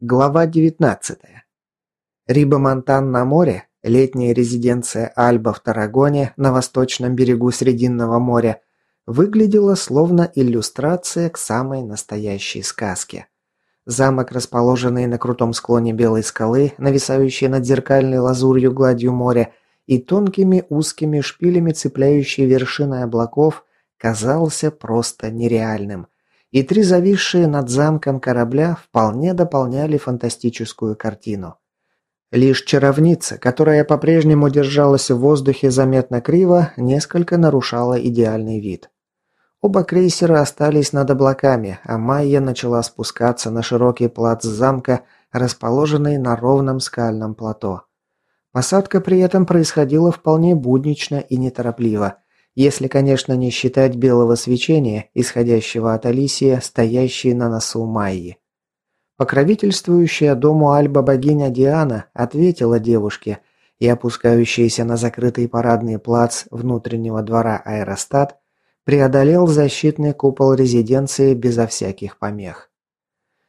Глава 19. Риба-Монтан на море, летняя резиденция Альба в Тарагоне на восточном берегу Срединного моря, выглядела словно иллюстрация к самой настоящей сказке. Замок, расположенный на крутом склоне Белой скалы, нависающий над зеркальной лазурью гладью моря и тонкими узкими шпилями цепляющий вершины облаков, казался просто нереальным – и три зависшие над замком корабля вполне дополняли фантастическую картину. Лишь чаровница, которая по-прежнему держалась в воздухе заметно криво, несколько нарушала идеальный вид. Оба крейсера остались над облаками, а Майя начала спускаться на широкий плац замка, расположенный на ровном скальном плато. Посадка при этом происходила вполне буднично и неторопливо – если, конечно, не считать белого свечения, исходящего от Алисии, стоящей на носу Майи. Покровительствующая дому Альба богиня Диана ответила девушке, и опускающийся на закрытый парадный плац внутреннего двора аэростат преодолел защитный купол резиденции безо всяких помех.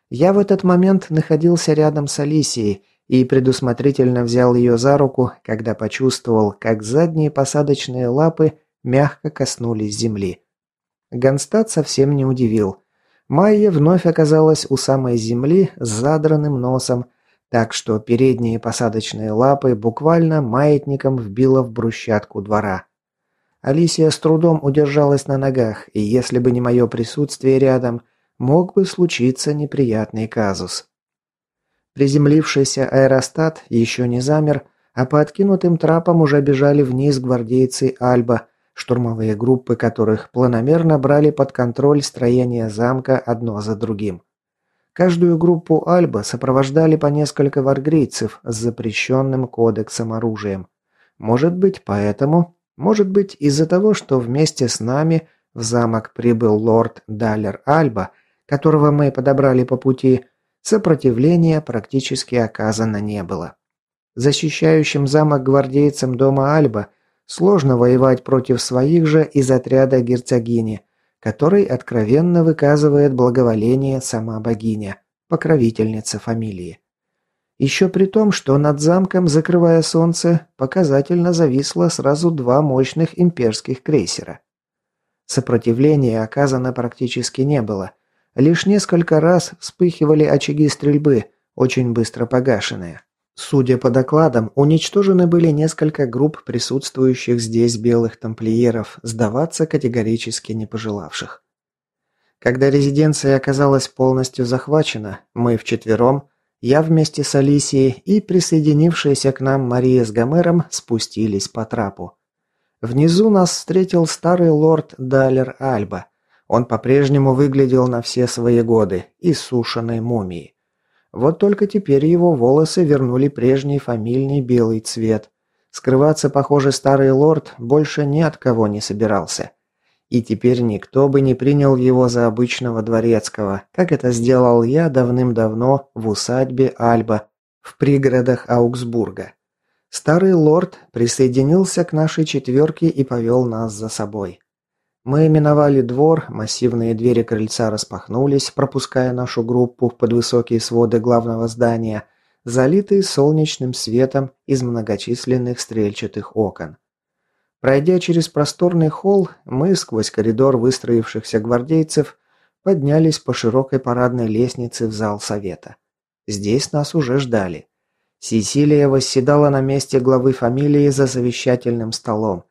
Я в этот момент находился рядом с Алисией и предусмотрительно взял ее за руку, когда почувствовал, как задние посадочные лапы мягко коснулись земли. Ганстад совсем не удивил. Майя вновь оказалась у самой земли с задранным носом, так что передние посадочные лапы буквально маятником вбила в брусчатку двора. Алисия с трудом удержалась на ногах, и если бы не мое присутствие рядом, мог бы случиться неприятный казус. Приземлившийся аэростат еще не замер, а по откинутым трапам уже бежали вниз гвардейцы Альба, штурмовые группы которых планомерно брали под контроль строение замка одно за другим. Каждую группу Альба сопровождали по несколько варгрийцев с запрещенным кодексом оружием. Может быть, поэтому, может быть, из-за того, что вместе с нами в замок прибыл лорд Далер Альба, которого мы подобрали по пути, сопротивления практически оказано не было. Защищающим замок гвардейцам дома Альба – Сложно воевать против своих же из отряда герцогини, который откровенно выказывает благоволение сама богиня, покровительница фамилии. Еще при том, что над замком, закрывая солнце, показательно зависло сразу два мощных имперских крейсера. Сопротивления оказано практически не было. Лишь несколько раз вспыхивали очаги стрельбы, очень быстро погашенные. Судя по докладам, уничтожены были несколько групп присутствующих здесь белых тамплиеров, сдаваться категорически не пожелавших. Когда резиденция оказалась полностью захвачена, мы вчетвером, я вместе с Алисией и присоединившаяся к нам Мария с Гомером спустились по трапу. Внизу нас встретил старый лорд Далер Альба. Он по-прежнему выглядел на все свои годы, иссушенной мумией. Вот только теперь его волосы вернули прежний фамильный белый цвет. Скрываться, похоже, старый лорд больше ни от кого не собирался. И теперь никто бы не принял его за обычного дворецкого, как это сделал я давным-давно в усадьбе Альба в пригородах Аугсбурга. Старый лорд присоединился к нашей четверке и повел нас за собой. Мы миновали двор, массивные двери крыльца распахнулись, пропуская нашу группу под высокие своды главного здания, залитые солнечным светом из многочисленных стрельчатых окон. Пройдя через просторный холл, мы сквозь коридор выстроившихся гвардейцев поднялись по широкой парадной лестнице в зал совета. Здесь нас уже ждали. Сесилия восседала на месте главы фамилии за совещательным столом,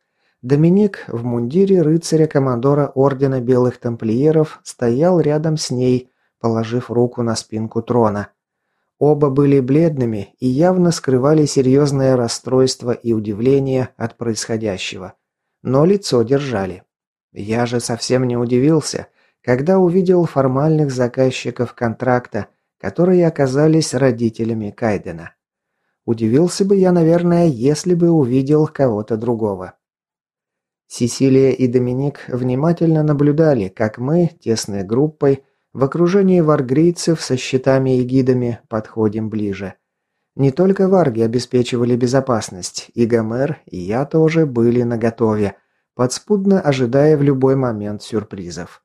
Доминик в мундире рыцаря-командора Ордена Белых Тамплиеров стоял рядом с ней, положив руку на спинку трона. Оба были бледными и явно скрывали серьезное расстройство и удивление от происходящего. Но лицо держали. Я же совсем не удивился, когда увидел формальных заказчиков контракта, которые оказались родителями Кайдена. Удивился бы я, наверное, если бы увидел кого-то другого. Сесилия и Доминик внимательно наблюдали, как мы, тесной группой, в окружении варгрийцев со щитами и гидами подходим ближе. Не только варги обеспечивали безопасность, и Гомер, и я тоже были наготове, подспудно ожидая в любой момент сюрпризов.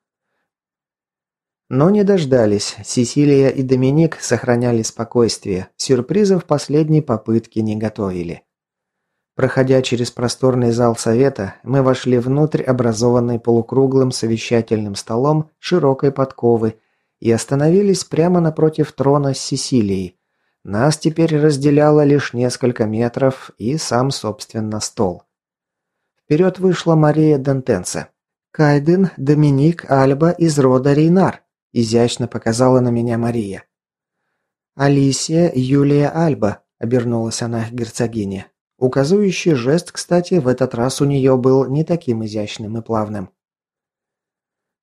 Но не дождались. Сесилия и Доминик сохраняли спокойствие. Сюрпризов последней попытки не готовили. Проходя через просторный зал совета, мы вошли внутрь образованной полукруглым совещательным столом широкой подковы и остановились прямо напротив трона с Сесилией. Нас теперь разделяло лишь несколько метров и сам, собственно, стол. Вперед вышла Мария Дентенце. «Кайден Доминик Альба из рода Рейнар», – изящно показала на меня Мария. «Алисия Юлия Альба», – обернулась она к герцогине. Указывающий жест, кстати, в этот раз у нее был не таким изящным и плавным.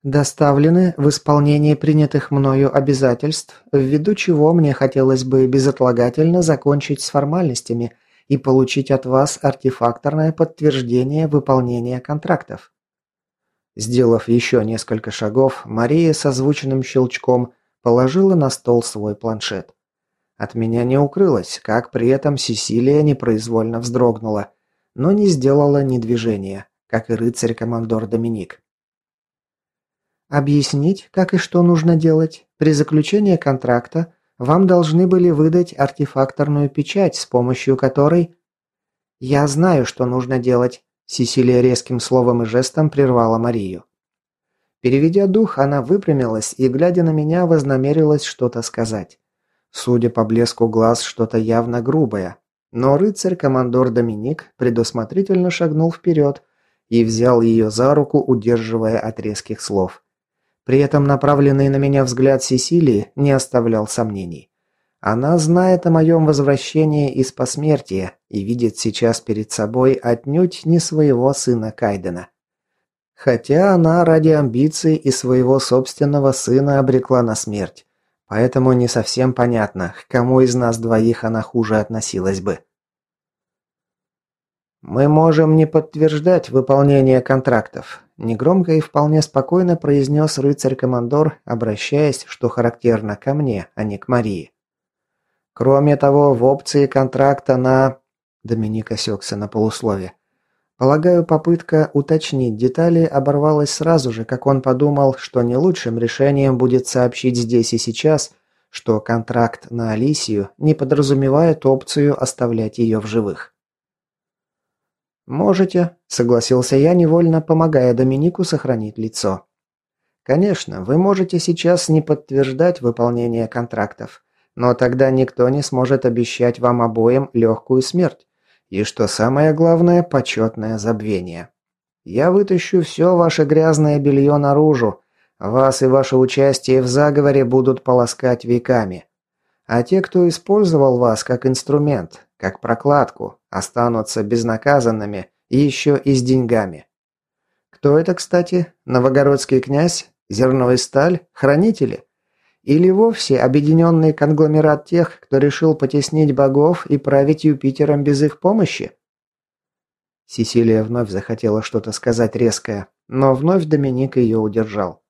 Доставлены в исполнение принятых мною обязательств, ввиду чего мне хотелось бы безотлагательно закончить с формальностями и получить от вас артефакторное подтверждение выполнения контрактов. Сделав еще несколько шагов, Мария с озвученным щелчком положила на стол свой планшет. От меня не укрылось, как при этом Сесилия непроизвольно вздрогнула, но не сделала ни движения, как и рыцарь-командор Доминик. Объяснить, как и что нужно делать. При заключении контракта вам должны были выдать артефакторную печать, с помощью которой... Я знаю, что нужно делать. Сесилия резким словом и жестом прервала Марию. Переведя дух, она выпрямилась и, глядя на меня, вознамерилась что-то сказать. Судя по блеску глаз, что-то явно грубое. Но рыцарь-командор Доминик предусмотрительно шагнул вперед и взял ее за руку, удерживая от резких слов. При этом направленный на меня взгляд Сесилии не оставлял сомнений. Она знает о моем возвращении из посмертия и видит сейчас перед собой отнюдь не своего сына Кайдена. Хотя она ради амбиций и своего собственного сына обрекла на смерть. Поэтому не совсем понятно, к кому из нас двоих она хуже относилась бы. «Мы можем не подтверждать выполнение контрактов», – негромко и вполне спокойно произнес рыцарь-командор, обращаясь, что характерно, ко мне, а не к Марии. «Кроме того, в опции контракта на...» Доминик осекся на полуслове. Полагаю, попытка уточнить детали оборвалась сразу же, как он подумал, что не лучшим решением будет сообщить здесь и сейчас, что контракт на Алисию не подразумевает опцию оставлять ее в живых. «Можете», – согласился я, невольно помогая Доминику сохранить лицо. «Конечно, вы можете сейчас не подтверждать выполнение контрактов, но тогда никто не сможет обещать вам обоим легкую смерть. И что самое главное, почетное забвение. Я вытащу все ваше грязное белье наружу. Вас и ваше участие в заговоре будут полоскать веками. А те, кто использовал вас как инструмент, как прокладку, останутся безнаказанными и еще и с деньгами. Кто это, кстати? Новогородский князь? Зерновый сталь? Хранители? Или вовсе объединенный конгломерат тех, кто решил потеснить богов и править Юпитером без их помощи? Сесилия вновь захотела что-то сказать резкое, но вновь Доминик ее удержал.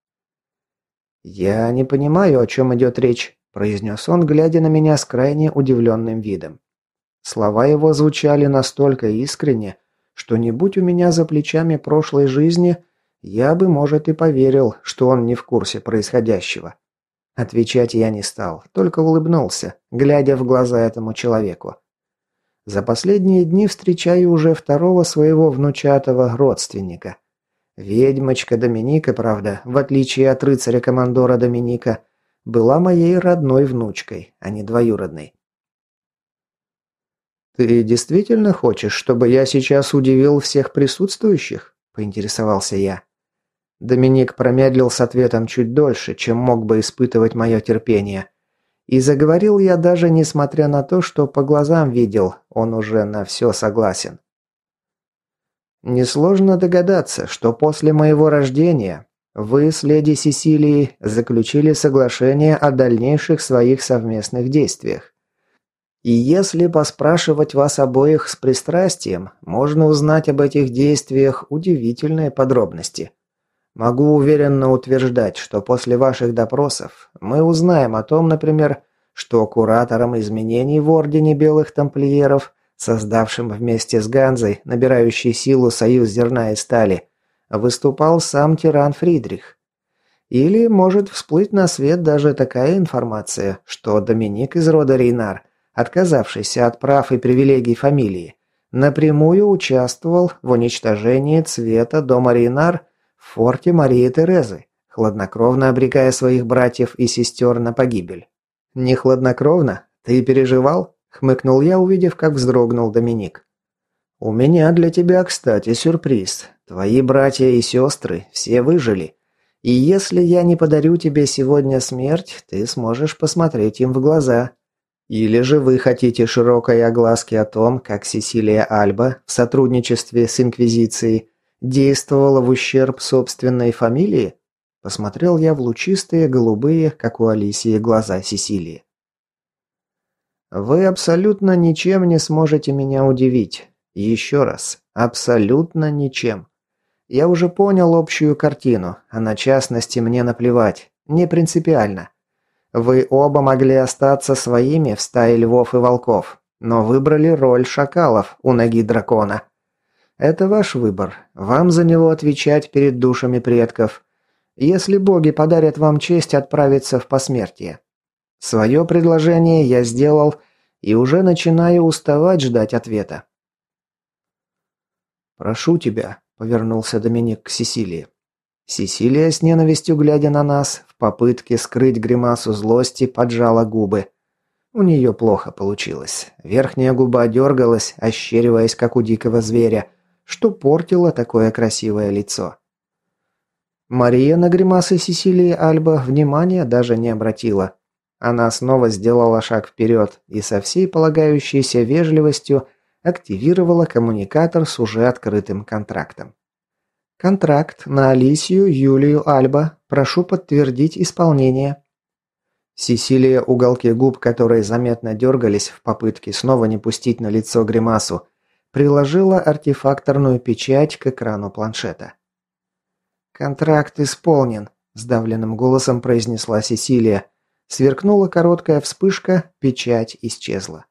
«Я не понимаю, о чем идет речь», – произнес он, глядя на меня с крайне удивленным видом. Слова его звучали настолько искренне, что не будь у меня за плечами прошлой жизни, я бы, может, и поверил, что он не в курсе происходящего. Отвечать я не стал, только улыбнулся, глядя в глаза этому человеку. За последние дни встречаю уже второго своего внучатого родственника. Ведьмочка Доминика, правда, в отличие от рыцаря-командора Доминика, была моей родной внучкой, а не двоюродной. «Ты действительно хочешь, чтобы я сейчас удивил всех присутствующих?» – поинтересовался я. Доминик промедлил с ответом чуть дольше, чем мог бы испытывать мое терпение. И заговорил я даже несмотря на то, что по глазам видел, он уже на все согласен. Несложно догадаться, что после моего рождения вы с леди Сесилией заключили соглашение о дальнейших своих совместных действиях. И если поспрашивать вас обоих с пристрастием, можно узнать об этих действиях удивительные подробности. Могу уверенно утверждать, что после ваших допросов мы узнаем о том, например, что куратором изменений в Ордене Белых Тамплиеров, создавшим вместе с Ганзой набирающий силу союз зерна и стали, выступал сам тиран Фридрих. Или может всплыть на свет даже такая информация, что Доминик из рода Рейнар, отказавшийся от прав и привилегий фамилии, напрямую участвовал в уничтожении цвета дома Рейнар в форте Марии Терезы, хладнокровно обрекая своих братьев и сестер на погибель. «Не хладнокровно? Ты переживал?» – хмыкнул я, увидев, как вздрогнул Доминик. «У меня для тебя, кстати, сюрприз. Твои братья и сестры все выжили. И если я не подарю тебе сегодня смерть, ты сможешь посмотреть им в глаза. Или же вы хотите широкой огласки о том, как Сесилия Альба в сотрудничестве с Инквизицией действовала в ущерб собственной фамилии? Посмотрел я в лучистые, голубые, как у Алисии, глаза Сесилии. Вы абсолютно ничем не сможете меня удивить. Еще раз, абсолютно ничем. Я уже понял общую картину, а на частности мне наплевать. Не принципиально. Вы оба могли остаться своими в стае львов и волков, но выбрали роль шакалов у ноги дракона. Это ваш выбор. Вам за него отвечать перед душами предков. Если боги подарят вам честь отправиться в посмертие. Свое предложение я сделал и уже начинаю уставать ждать ответа. «Прошу тебя», Повернулся Доминик к Сесилии. Сесилия, с ненавистью глядя на нас, в попытке скрыть гримасу злости, поджала губы. У нее плохо получилось. Верхняя губа дергалась, ощериваясь, как у дикого зверя, что портило такое красивое лицо. Мария на гримасы Сесилии Альба внимания даже не обратила. Она снова сделала шаг вперед и со всей полагающейся вежливостью активировала коммуникатор с уже открытым контрактом. Контракт на Алисию Юлию Альба. Прошу подтвердить исполнение. Сесилия, уголки губ которые заметно дергались в попытке снова не пустить на лицо гримасу, приложила артефакторную печать к экрану планшета. «Контракт исполнен», – сдавленным голосом произнесла Сесилия. Сверкнула короткая вспышка, печать исчезла.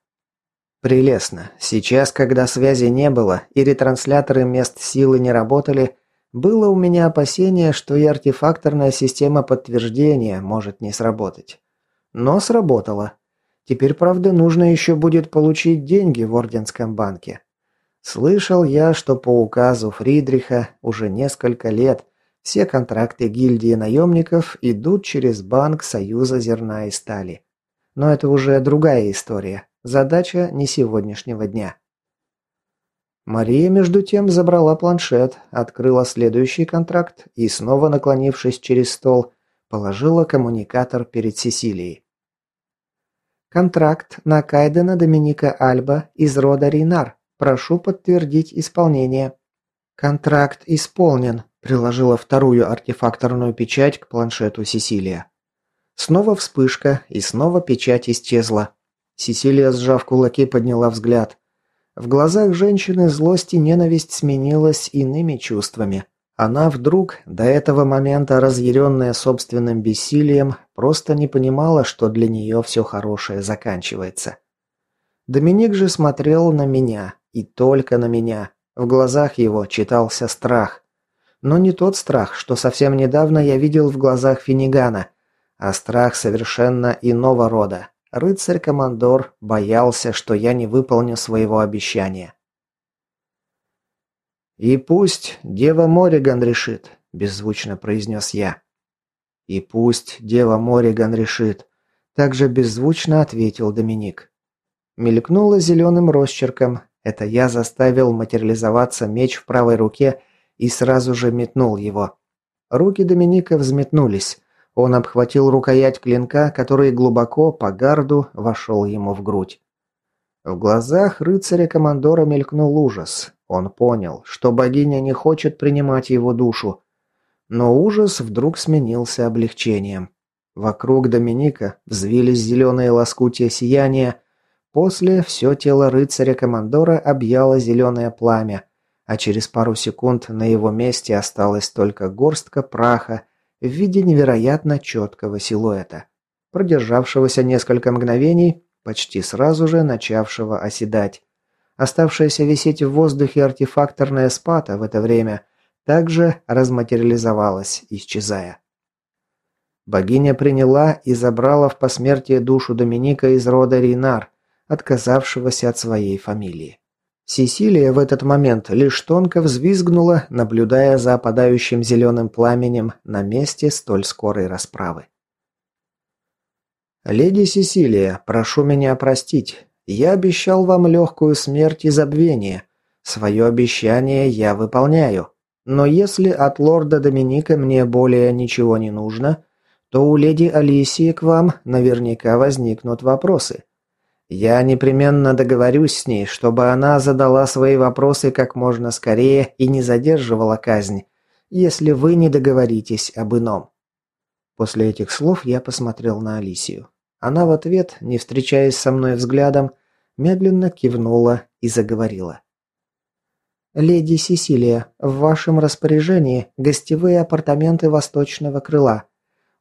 Прелестно. Сейчас, когда связи не было и ретрансляторы мест силы не работали, было у меня опасение, что и артефакторная система подтверждения может не сработать. Но сработала. Теперь, правда, нужно еще будет получить деньги в Орденском банке. Слышал я, что по указу Фридриха уже несколько лет все контракты гильдии наемников идут через Банк Союза зерна и стали. Но это уже другая история. Задача не сегодняшнего дня. Мария, между тем, забрала планшет, открыла следующий контракт и, снова наклонившись через стол, положила коммуникатор перед Сесилией. «Контракт на Кайдена Доминика Альба из рода Ринар. Прошу подтвердить исполнение». «Контракт исполнен», – приложила вторую артефакторную печать к планшету Сесилия. Снова вспышка, и снова печать исчезла. Сесилия, сжав кулаки, подняла взгляд. В глазах женщины злость и ненависть сменилась иными чувствами. Она вдруг, до этого момента разъяренная собственным бессилием, просто не понимала, что для нее все хорошее заканчивается. Доминик же смотрел на меня, и только на меня. В глазах его читался страх. Но не тот страх, что совсем недавно я видел в глазах Финигана, а страх совершенно иного рода, Рыцарь-командор боялся, что я не выполню своего обещания. «И пусть Дева Мориган решит», – беззвучно произнес я. «И пусть Дева Мориган решит», – также беззвучно ответил Доминик. Мелькнуло зеленым росчерком. Это я заставил материализоваться меч в правой руке и сразу же метнул его. Руки Доминика взметнулись. Он обхватил рукоять клинка, который глубоко по гарду вошел ему в грудь. В глазах рыцаря-командора мелькнул ужас. Он понял, что богиня не хочет принимать его душу. Но ужас вдруг сменился облегчением. Вокруг Доминика взвились зеленые лоскутия сияния. После все тело рыцаря-командора объяло зеленое пламя, а через пару секунд на его месте осталась только горстка праха в виде невероятно четкого силуэта, продержавшегося несколько мгновений, почти сразу же начавшего оседать. Оставшаяся висеть в воздухе артефакторная спата в это время также разматериализовалась, исчезая. Богиня приняла и забрала в посмертие душу Доминика из рода Ринар, отказавшегося от своей фамилии. Сесилия в этот момент лишь тонко взвизгнула, наблюдая за опадающим зеленым пламенем на месте столь скорой расправы. «Леди Сесилия, прошу меня простить. Я обещал вам легкую смерть и забвение. Свое обещание я выполняю. Но если от лорда Доминика мне более ничего не нужно, то у леди Алисии к вам наверняка возникнут вопросы. Я непременно договорюсь с ней, чтобы она задала свои вопросы как можно скорее и не задерживала казнь, если вы не договоритесь об ином. После этих слов я посмотрел на Алисию. Она в ответ, не встречаясь со мной взглядом, медленно кивнула и заговорила. «Леди Сесилия, в вашем распоряжении гостевые апартаменты восточного крыла.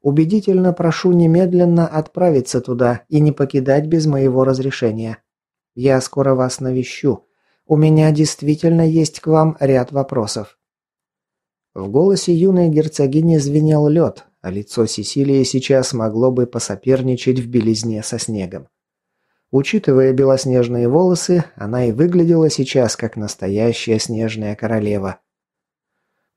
Убедительно прошу немедленно отправиться туда и не покидать без моего разрешения. Я скоро вас навещу. У меня действительно есть к вам ряд вопросов». В голосе юной герцогини звенел лед, а лицо Сесилии сейчас могло бы посоперничать в белизне со снегом. Учитывая белоснежные волосы, она и выглядела сейчас как настоящая снежная королева.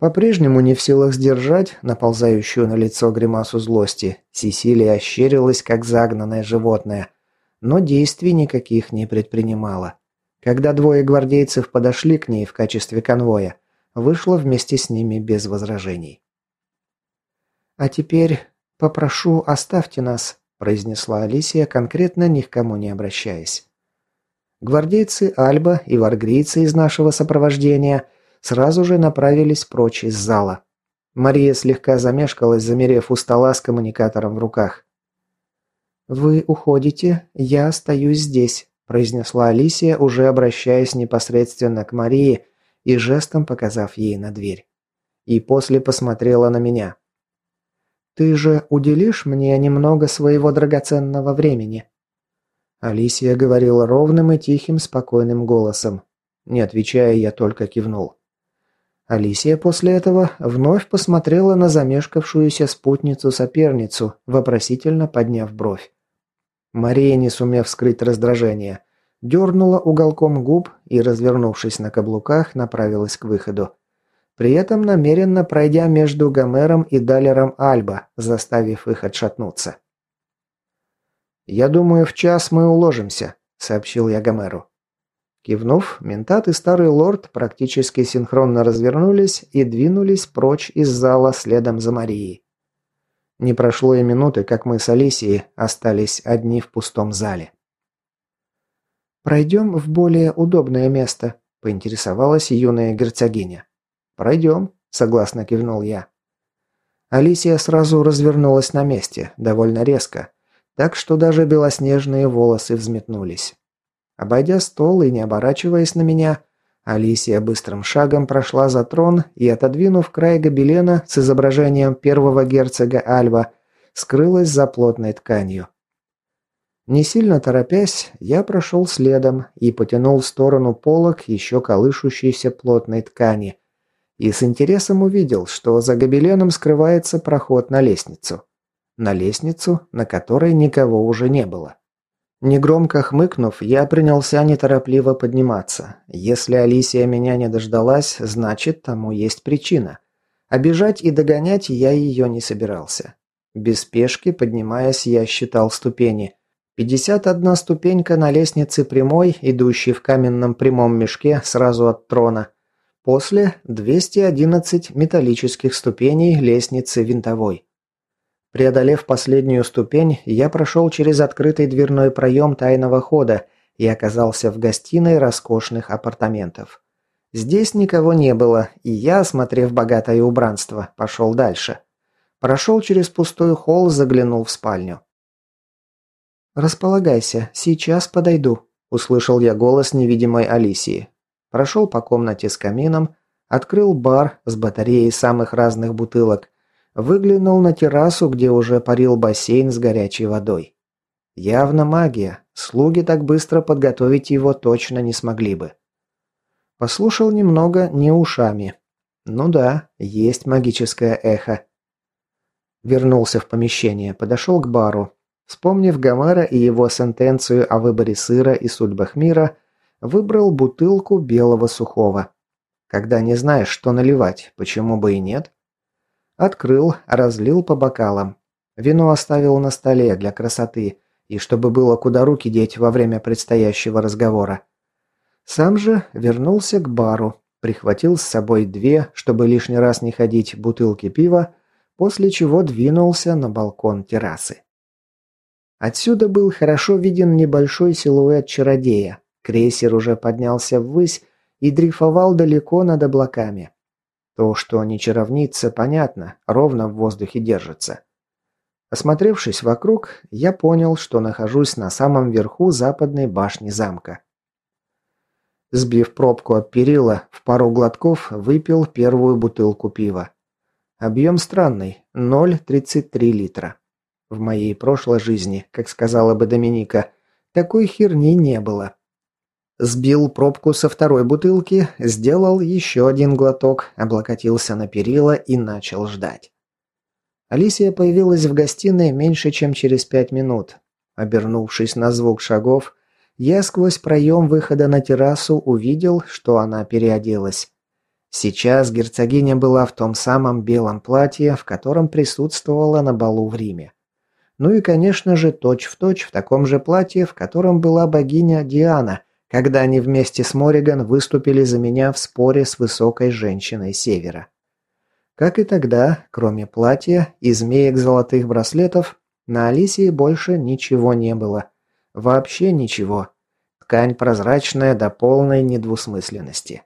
По-прежнему не в силах сдержать наползающую на лицо гримасу злости, Сесилия ощерилась, как загнанное животное, но действий никаких не предпринимала. Когда двое гвардейцев подошли к ней в качестве конвоя, вышла вместе с ними без возражений. «А теперь попрошу, оставьте нас», – произнесла Алисия, конкретно ни к кому не обращаясь. Гвардейцы Альба и варгрийцы из нашего сопровождения – сразу же направились прочь из зала. Мария слегка замешкалась, замерев у стола с коммуникатором в руках. «Вы уходите, я остаюсь здесь», – произнесла Алисия, уже обращаясь непосредственно к Марии и жестом показав ей на дверь. И после посмотрела на меня. «Ты же уделишь мне немного своего драгоценного времени?» Алисия говорила ровным и тихим, спокойным голосом. Не отвечая, я только кивнул. Алисия после этого вновь посмотрела на замешкавшуюся спутницу-соперницу, вопросительно подняв бровь. Мария, не сумев скрыть раздражение, дернула уголком губ и, развернувшись на каблуках, направилась к выходу. При этом намеренно пройдя между Гомером и Далером Альба, заставив их отшатнуться. «Я думаю, в час мы уложимся», — сообщил я Гомеру. Кивнув, ментат и старый лорд практически синхронно развернулись и двинулись прочь из зала следом за Марией. Не прошло и минуты, как мы с Алисией остались одни в пустом зале. «Пройдем в более удобное место», – поинтересовалась юная герцогиня. «Пройдем», – согласно кивнул я. Алисия сразу развернулась на месте, довольно резко, так что даже белоснежные волосы взметнулись. Обойдя стол и не оборачиваясь на меня, Алисия быстрым шагом прошла за трон и, отодвинув край гобелена с изображением первого герцога Альва, скрылась за плотной тканью. Не сильно торопясь, я прошел следом и потянул в сторону полок еще колышущейся плотной ткани. И с интересом увидел, что за гобеленом скрывается проход на лестницу. На лестницу, на которой никого уже не было. Негромко хмыкнув, я принялся неторопливо подниматься. Если Алисия меня не дождалась, значит, тому есть причина. Обижать и догонять я ее не собирался. Без спешки, поднимаясь, я считал ступени. 51 ступенька на лестнице прямой, идущей в каменном прямом мешке сразу от трона. После 211 металлических ступеней лестницы винтовой. Преодолев последнюю ступень, я прошел через открытый дверной проем тайного хода и оказался в гостиной роскошных апартаментов. Здесь никого не было, и я, осмотрев богатое убранство, пошел дальше. Прошел через пустой холл, заглянул в спальню. «Располагайся, сейчас подойду», – услышал я голос невидимой Алисии. Прошел по комнате с камином, открыл бар с батареей самых разных бутылок, Выглянул на террасу, где уже парил бассейн с горячей водой. Явно магия. Слуги так быстро подготовить его точно не смогли бы. Послушал немного не ушами. Ну да, есть магическое эхо. Вернулся в помещение, подошел к бару. Вспомнив Гомера и его сентенцию о выборе сыра и судьбах мира, выбрал бутылку белого сухого. Когда не знаешь, что наливать, почему бы и нет? Открыл, разлил по бокалам. Вино оставил на столе для красоты и чтобы было куда руки деть во время предстоящего разговора. Сам же вернулся к бару, прихватил с собой две, чтобы лишний раз не ходить, бутылки пива, после чего двинулся на балкон террасы. Отсюда был хорошо виден небольшой силуэт чародея. Крейсер уже поднялся ввысь и дрейфовал далеко над облаками. То, что не чаровница, понятно, ровно в воздухе держится. Осмотревшись вокруг, я понял, что нахожусь на самом верху западной башни замка. Сбив пробку от перила, в пару глотков выпил первую бутылку пива. Объем странный – 0,33 литра. В моей прошлой жизни, как сказала бы Доминика, такой херни не было. Сбил пробку со второй бутылки, сделал еще один глоток, облокотился на перила и начал ждать. Алисия появилась в гостиной меньше, чем через пять минут. Обернувшись на звук шагов, я сквозь проем выхода на террасу увидел, что она переоделась. Сейчас герцогиня была в том самом белом платье, в котором присутствовала на балу в Риме. Ну и, конечно же, точь-в-точь точь в таком же платье, в котором была богиня Диана, когда они вместе с Мориган выступили за меня в споре с высокой женщиной Севера. Как и тогда, кроме платья и змеек золотых браслетов, на Алисии больше ничего не было. Вообще ничего. Ткань прозрачная до полной недвусмысленности.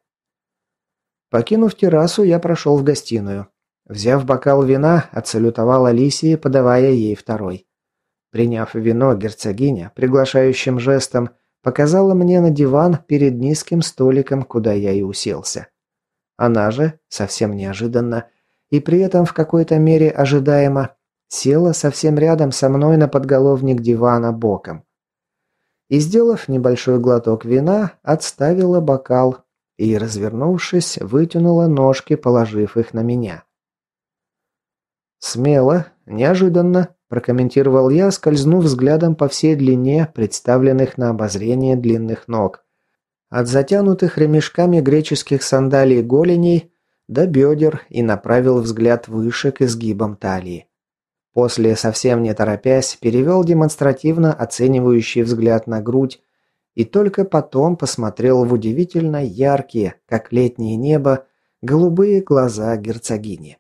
Покинув террасу, я прошел в гостиную. Взяв бокал вина, отсалютовал Алисии, подавая ей второй. Приняв вино, герцогиня, приглашающим жестом, показала мне на диван перед низким столиком, куда я и уселся. Она же, совсем неожиданно, и при этом в какой-то мере ожидаемо, села совсем рядом со мной на подголовник дивана боком и, сделав небольшой глоток вина, отставила бокал и, развернувшись, вытянула ножки, положив их на меня. «Смело, неожиданно», – прокомментировал я, скользнув взглядом по всей длине представленных на обозрение длинных ног. От затянутых ремешками греческих сандалий голеней до бедер и направил взгляд выше к изгибам талии. После, совсем не торопясь, перевел демонстративно оценивающий взгляд на грудь и только потом посмотрел в удивительно яркие, как летнее небо, голубые глаза герцогини.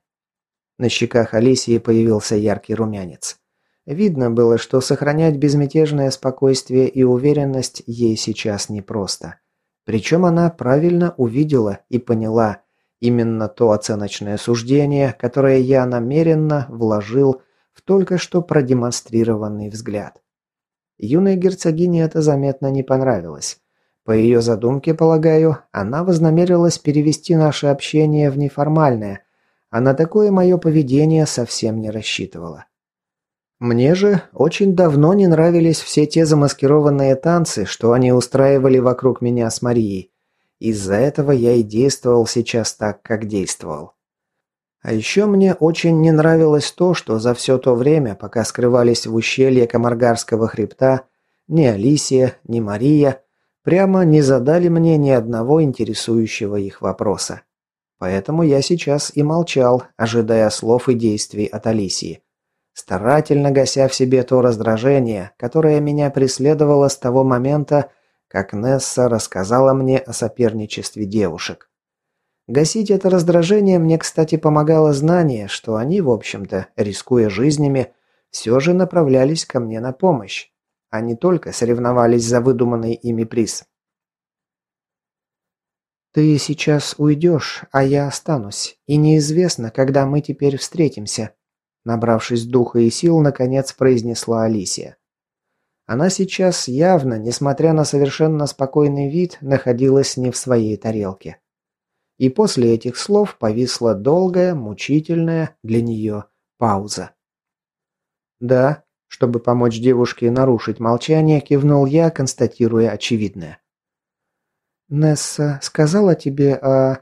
На щеках Алисии появился яркий румянец. Видно было, что сохранять безмятежное спокойствие и уверенность ей сейчас непросто. Причем она правильно увидела и поняла именно то оценочное суждение, которое я намеренно вложил в только что продемонстрированный взгляд. Юной герцогине это заметно не понравилось. По ее задумке, полагаю, она вознамерилась перевести наше общение в неформальное, а на такое мое поведение совсем не рассчитывала. Мне же очень давно не нравились все те замаскированные танцы, что они устраивали вокруг меня с Марией. Из-за этого я и действовал сейчас так, как действовал. А еще мне очень не нравилось то, что за все то время, пока скрывались в ущелье Камаргарского хребта, ни Алисия, ни Мария прямо не задали мне ни одного интересующего их вопроса. Поэтому я сейчас и молчал, ожидая слов и действий от Алисии, старательно гася в себе то раздражение, которое меня преследовало с того момента, как Несса рассказала мне о соперничестве девушек. Гасить это раздражение мне, кстати, помогало знание, что они, в общем-то, рискуя жизнями, все же направлялись ко мне на помощь, а не только соревновались за выдуманный ими приз. «Ты сейчас уйдешь, а я останусь, и неизвестно, когда мы теперь встретимся», набравшись духа и сил, наконец произнесла Алисия. Она сейчас явно, несмотря на совершенно спокойный вид, находилась не в своей тарелке. И после этих слов повисла долгая, мучительная для нее пауза. «Да», чтобы помочь девушке нарушить молчание, кивнул я, констатируя очевидное. «Несса сказала тебе о...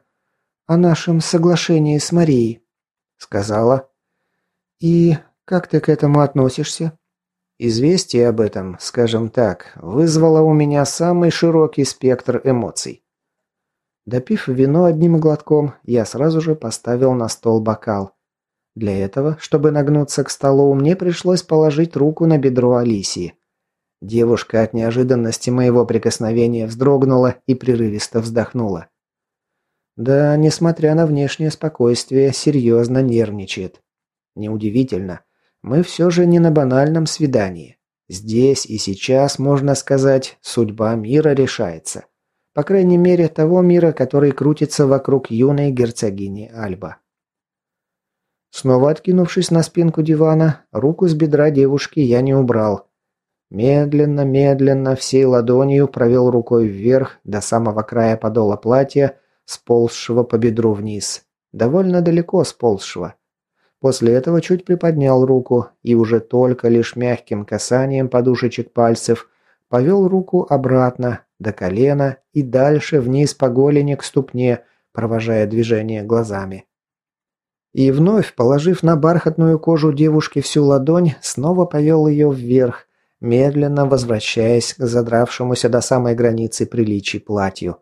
о нашем соглашении с Марией?» «Сказала». «И как ты к этому относишься?» Известие об этом, скажем так, вызвало у меня самый широкий спектр эмоций. Допив вино одним глотком, я сразу же поставил на стол бокал. Для этого, чтобы нагнуться к столу, мне пришлось положить руку на бедро Алисии. Девушка от неожиданности моего прикосновения вздрогнула и прерывисто вздохнула. Да, несмотря на внешнее спокойствие, серьезно нервничает. Неудивительно. Мы все же не на банальном свидании. Здесь и сейчас, можно сказать, судьба мира решается. По крайней мере, того мира, который крутится вокруг юной герцогини Альба. Снова откинувшись на спинку дивана, руку с бедра девушки я не убрал. Медленно, медленно, всей ладонью провел рукой вверх до самого края подола платья, сползшего по бедру вниз. Довольно далеко сползшего. После этого чуть приподнял руку и уже только лишь мягким касанием подушечек пальцев повел руку обратно, до колена и дальше вниз по голени к ступне, провожая движение глазами. И вновь, положив на бархатную кожу девушки всю ладонь, снова повел ее вверх, медленно возвращаясь к задравшемуся до самой границы приличий платью.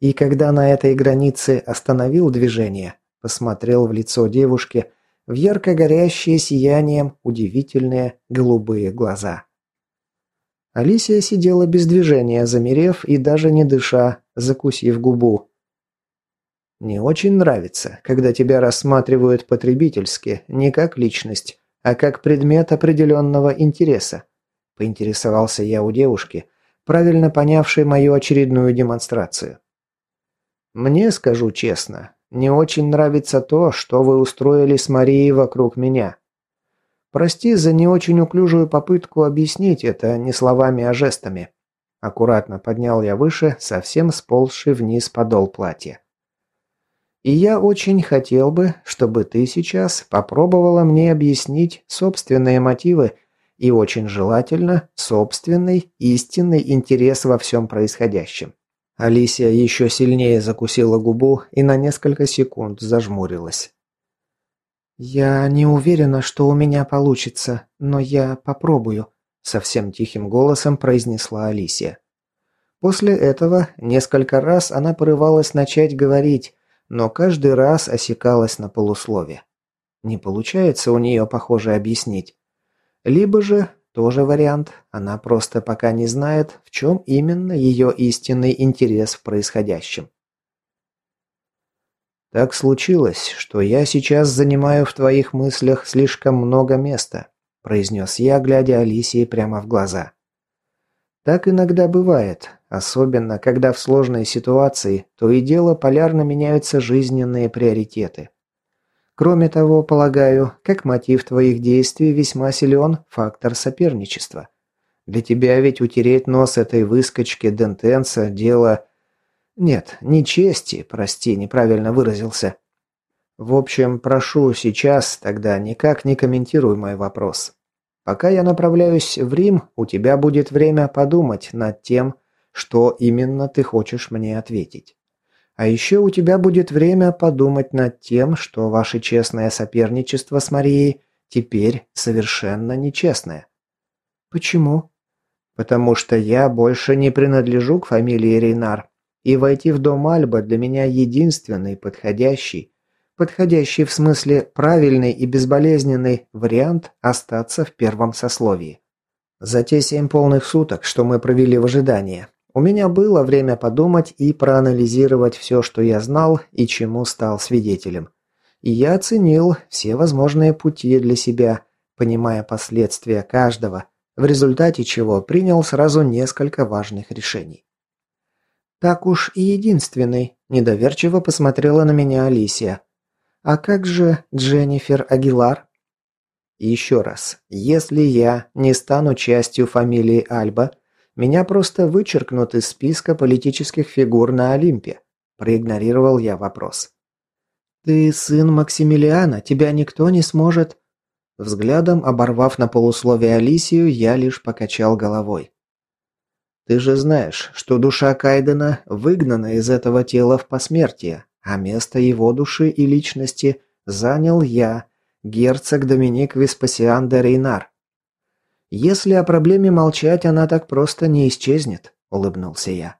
И когда на этой границе остановил движение, посмотрел в лицо девушки, в ярко горящие сиянием удивительные голубые глаза. Алисия сидела без движения, замерев и даже не дыша, закусив губу. «Не очень нравится, когда тебя рассматривают потребительски, не как личность, а как предмет определенного интереса», поинтересовался я у девушки, правильно понявшей мою очередную демонстрацию. «Мне, скажу честно, не очень нравится то, что вы устроили с Марией вокруг меня. Прости за не очень уклюжую попытку объяснить это не словами, а жестами. Аккуратно поднял я выше, совсем сползший вниз подол платья. И я очень хотел бы, чтобы ты сейчас попробовала мне объяснить собственные мотивы и очень желательно собственный истинный интерес во всем происходящем. Алисия еще сильнее закусила губу и на несколько секунд зажмурилась. «Я не уверена, что у меня получится, но я попробую», – совсем тихим голосом произнесла Алисия. После этого несколько раз она порывалась начать говорить, но каждый раз осекалась на полуслове. Не получается у нее, похоже, объяснить. Либо же тоже вариант. Она просто пока не знает, в чем именно ее истинный интерес в происходящем. Так случилось, что я сейчас занимаю в твоих мыслях слишком много места, произнес я, глядя Алисии прямо в глаза. Так иногда бывает, особенно когда в сложной ситуации то и дело полярно меняются жизненные приоритеты. Кроме того, полагаю, как мотив твоих действий весьма силен фактор соперничества. Для тебя ведь утереть нос этой выскочки Дентенса – дело... Нет, не чести, прости, неправильно выразился. В общем, прошу сейчас тогда никак не комментируй мой вопрос. Пока я направляюсь в Рим, у тебя будет время подумать над тем, что именно ты хочешь мне ответить. А еще у тебя будет время подумать над тем, что ваше честное соперничество с Марией теперь совершенно нечестное. Почему? Потому что я больше не принадлежу к фамилии Рейнар, и войти в дом Альба для меня единственный подходящий, подходящий в смысле правильный и безболезненный вариант остаться в первом сословии. За те семь полных суток, что мы провели в ожидании, у меня было время подумать и проанализировать все, что я знал и чему стал свидетелем. И я оценил все возможные пути для себя, понимая последствия каждого, в результате чего принял сразу несколько важных решений. «Так уж и единственный», – недоверчиво посмотрела на меня Алисия. «А как же Дженнифер Агилар?» «Еще раз, если я не стану частью фамилии Альба, меня просто вычеркнут из списка политических фигур на Олимпе. Проигнорировал я вопрос. «Ты сын Максимилиана, тебя никто не сможет...» Взглядом, оборвав на полусловие Алисию, я лишь покачал головой. «Ты же знаешь, что душа Кайдена выгнана из этого тела в посмертие, а место его души и личности занял я, Герцог Доминик Веспасиан де Рейнар. Если о проблеме молчать, она так просто не исчезнет, улыбнулся я.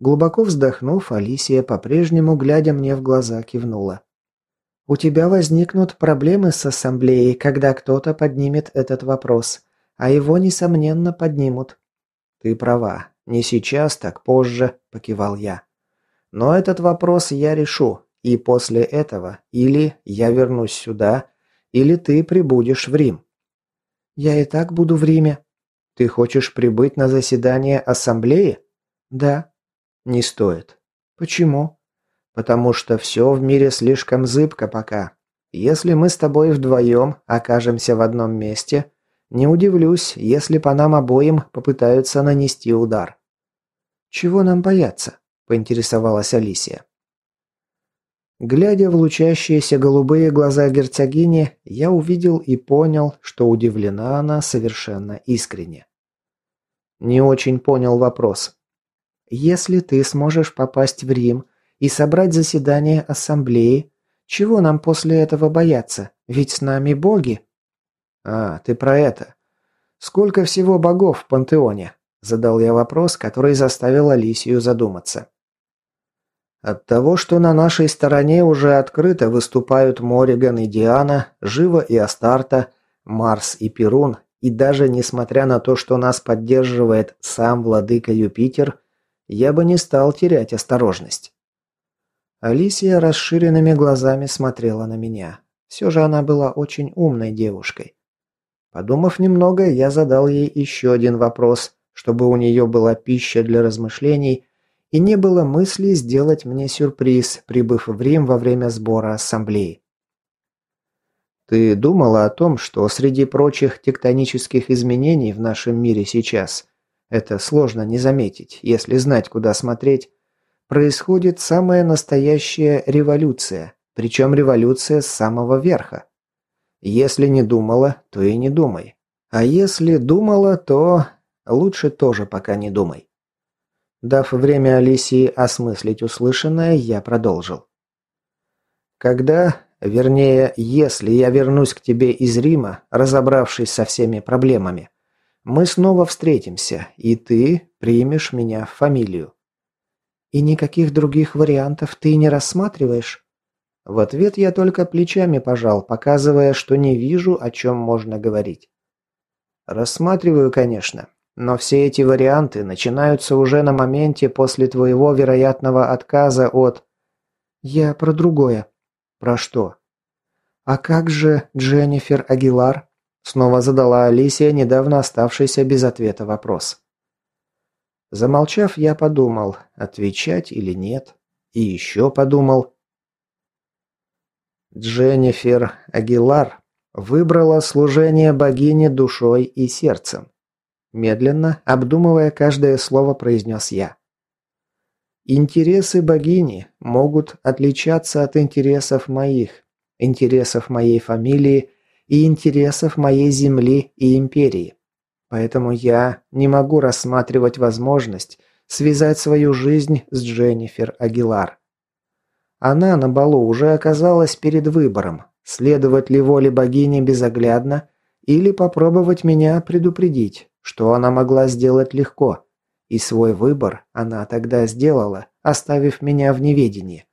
Глубоко вздохнув, Алисия, по-прежнему глядя мне в глаза, кивнула. «У тебя возникнут проблемы с ассамблеей, когда кто-то поднимет этот вопрос, а его, несомненно, поднимут». «Ты права. Не сейчас, так позже», – покивал я. «Но этот вопрос я решу, и после этого или я вернусь сюда, или ты прибудешь в Рим». «Я и так буду в Риме». «Ты хочешь прибыть на заседание ассамблеи?» «Да». Не стоит. Почему? Потому что все в мире слишком зыбко пока. Если мы с тобой вдвоем окажемся в одном месте, не удивлюсь, если по нам обоим попытаются нанести удар. Чего нам бояться? поинтересовалась Алисия. Глядя в лучащиеся голубые глаза герцогини, я увидел и понял, что удивлена она совершенно искренне. Не очень понял вопрос. Если ты сможешь попасть в Рим и собрать заседание ассамблеи, чего нам после этого бояться? Ведь с нами боги. А, ты про это. Сколько всего богов в пантеоне? Задал я вопрос, который заставил Алисию задуматься. От того, что на нашей стороне уже открыто выступают Мориган и Диана, Жива и Астарта, Марс и Перун, и даже несмотря на то, что нас поддерживает сам владыка Юпитер, я бы не стал терять осторожность. Алисия расширенными глазами смотрела на меня. Все же она была очень умной девушкой. Подумав немного, я задал ей еще один вопрос, чтобы у нее была пища для размышлений и не было мысли сделать мне сюрприз, прибыв в Рим во время сбора ассамблеи. Ты думала о том, что среди прочих тектонических изменений в нашем мире сейчас это сложно не заметить, если знать, куда смотреть. Происходит самая настоящая революция, причем революция с самого верха. Если не думала, то и не думай. А если думала, то лучше тоже пока не думай. Дав время Алисии осмыслить услышанное, я продолжил. Когда, вернее, если я вернусь к тебе из Рима, разобравшись со всеми проблемами, мы снова встретимся, и ты примешь меня в фамилию. И никаких других вариантов ты не рассматриваешь? В ответ я только плечами пожал, показывая, что не вижу, о чем можно говорить. Рассматриваю, конечно, но все эти варианты начинаются уже на моменте после твоего вероятного отказа от... Я про другое. Про что? А как же Дженнифер Агилар? Снова задала Алисия недавно оставшийся без ответа вопрос. Замолчав, я подумал, отвечать или нет. И еще подумал. Дженнифер Агилар выбрала служение богине душой и сердцем. Медленно, обдумывая каждое слово, произнес я. Интересы богини могут отличаться от интересов моих, интересов моей фамилии и интересов моей земли и империи. Поэтому я не могу рассматривать возможность связать свою жизнь с Дженнифер Агилар. Она на балу уже оказалась перед выбором, следовать ли воле богини безоглядно или попробовать меня предупредить, что она могла сделать легко. И свой выбор она тогда сделала, оставив меня в неведении.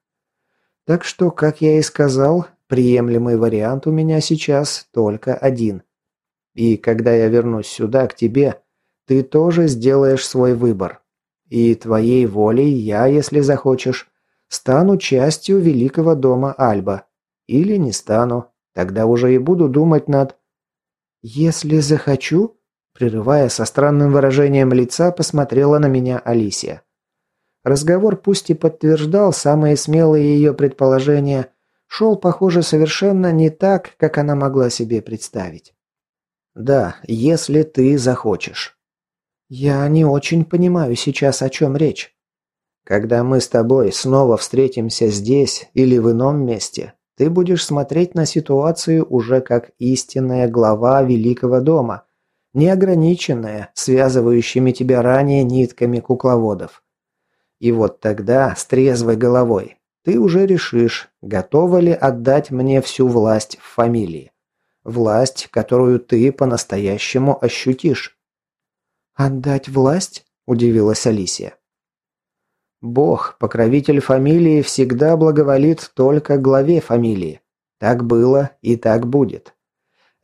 Так что, как я и сказал, Приемлемый вариант у меня сейчас только один. И когда я вернусь сюда, к тебе, ты тоже сделаешь свой выбор. И твоей волей я, если захочешь, стану частью великого дома Альба. Или не стану. Тогда уже и буду думать над... «Если захочу?» Прерывая со странным выражением лица, посмотрела на меня Алисия. Разговор пусть и подтверждал самые смелые ее предположения, шел, похоже, совершенно не так, как она могла себе представить. «Да, если ты захочешь». «Я не очень понимаю сейчас, о чем речь». «Когда мы с тобой снова встретимся здесь или в ином месте, ты будешь смотреть на ситуацию уже как истинная глава Великого дома, неограниченная связывающими тебя ранее нитками кукловодов. И вот тогда, с трезвой головой, ты уже решишь, готова ли отдать мне всю власть в фамилии. Власть, которую ты по-настоящему ощутишь. «Отдать власть?» – удивилась Алисия. Бог, покровитель фамилии, всегда благоволит только главе фамилии. Так было и так будет.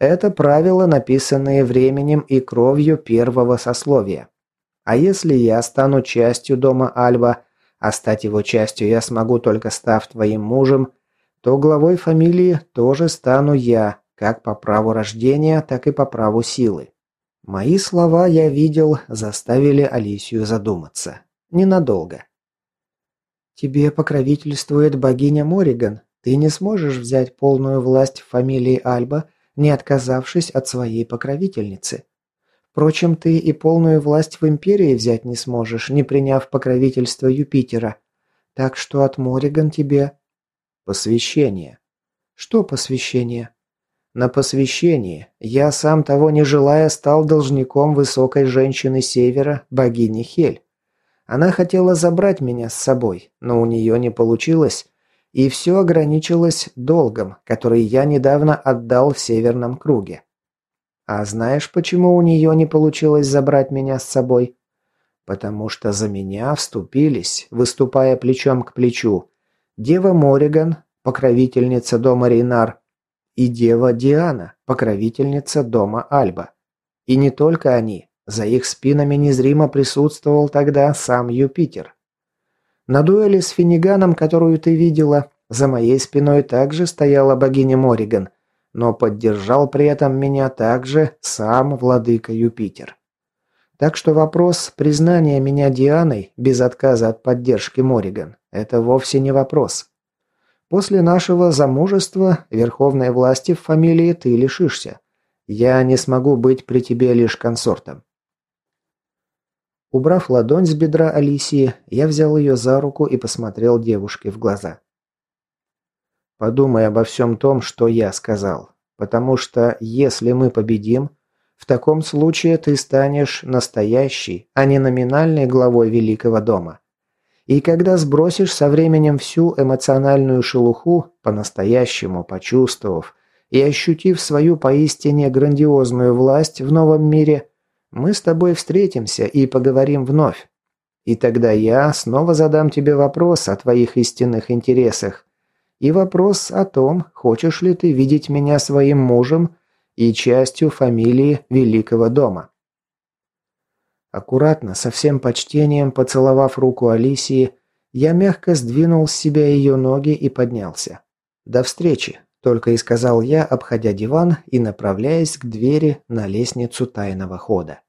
Это правила, написанные временем и кровью первого сословия. А если я стану частью дома Альба, а стать его частью я смогу только став твоим мужем, то главой фамилии тоже стану я, как по праву рождения, так и по праву силы. Мои слова, я видел, заставили Алисию задуматься. Ненадолго. «Тебе покровительствует богиня Мориган. Ты не сможешь взять полную власть в фамилии Альба, не отказавшись от своей покровительницы. Впрочем, ты и полную власть в Империи взять не сможешь, не приняв покровительство Юпитера. Так что от Мориган тебе...» «Посвящение». «Что посвящение?» «На посвящении я, сам того не желая, стал должником высокой женщины Севера, богини Хель. Она хотела забрать меня с собой, но у нее не получилось, и все ограничилось долгом, который я недавно отдал в Северном круге. А знаешь, почему у нее не получилось забрать меня с собой? Потому что за меня вступились, выступая плечом к плечу, Дева Мориган, покровительница дома Рейнар, и Дева Диана, покровительница дома Альба. И не только они, за их спинами незримо присутствовал тогда сам Юпитер. На дуэли с Финиганом, которую ты видела, за моей спиной также стояла богиня Мориган, но поддержал при этом меня также сам владыка Юпитер. Так что вопрос признания меня Дианой без отказа от поддержки Мориган – это вовсе не вопрос. После нашего замужества верховной власти в фамилии ты лишишься. Я не смогу быть при тебе лишь консортом. Убрав ладонь с бедра Алисии, я взял ее за руку и посмотрел девушке в глаза. «Подумай обо всем том, что я сказал. Потому что если мы победим, в таком случае ты станешь настоящей, а не номинальной главой Великого дома. И когда сбросишь со временем всю эмоциональную шелуху, по-настоящему почувствовав и ощутив свою поистине грандиозную власть в новом мире – мы с тобой встретимся и поговорим вновь. И тогда я снова задам тебе вопрос о твоих истинных интересах. И вопрос о том, хочешь ли ты видеть меня своим мужем и частью фамилии Великого дома. Аккуратно, со всем почтением поцеловав руку Алисии, я мягко сдвинул с себя ее ноги и поднялся. «До встречи», – только и сказал я, обходя диван и направляясь к двери на лестницу тайного хода.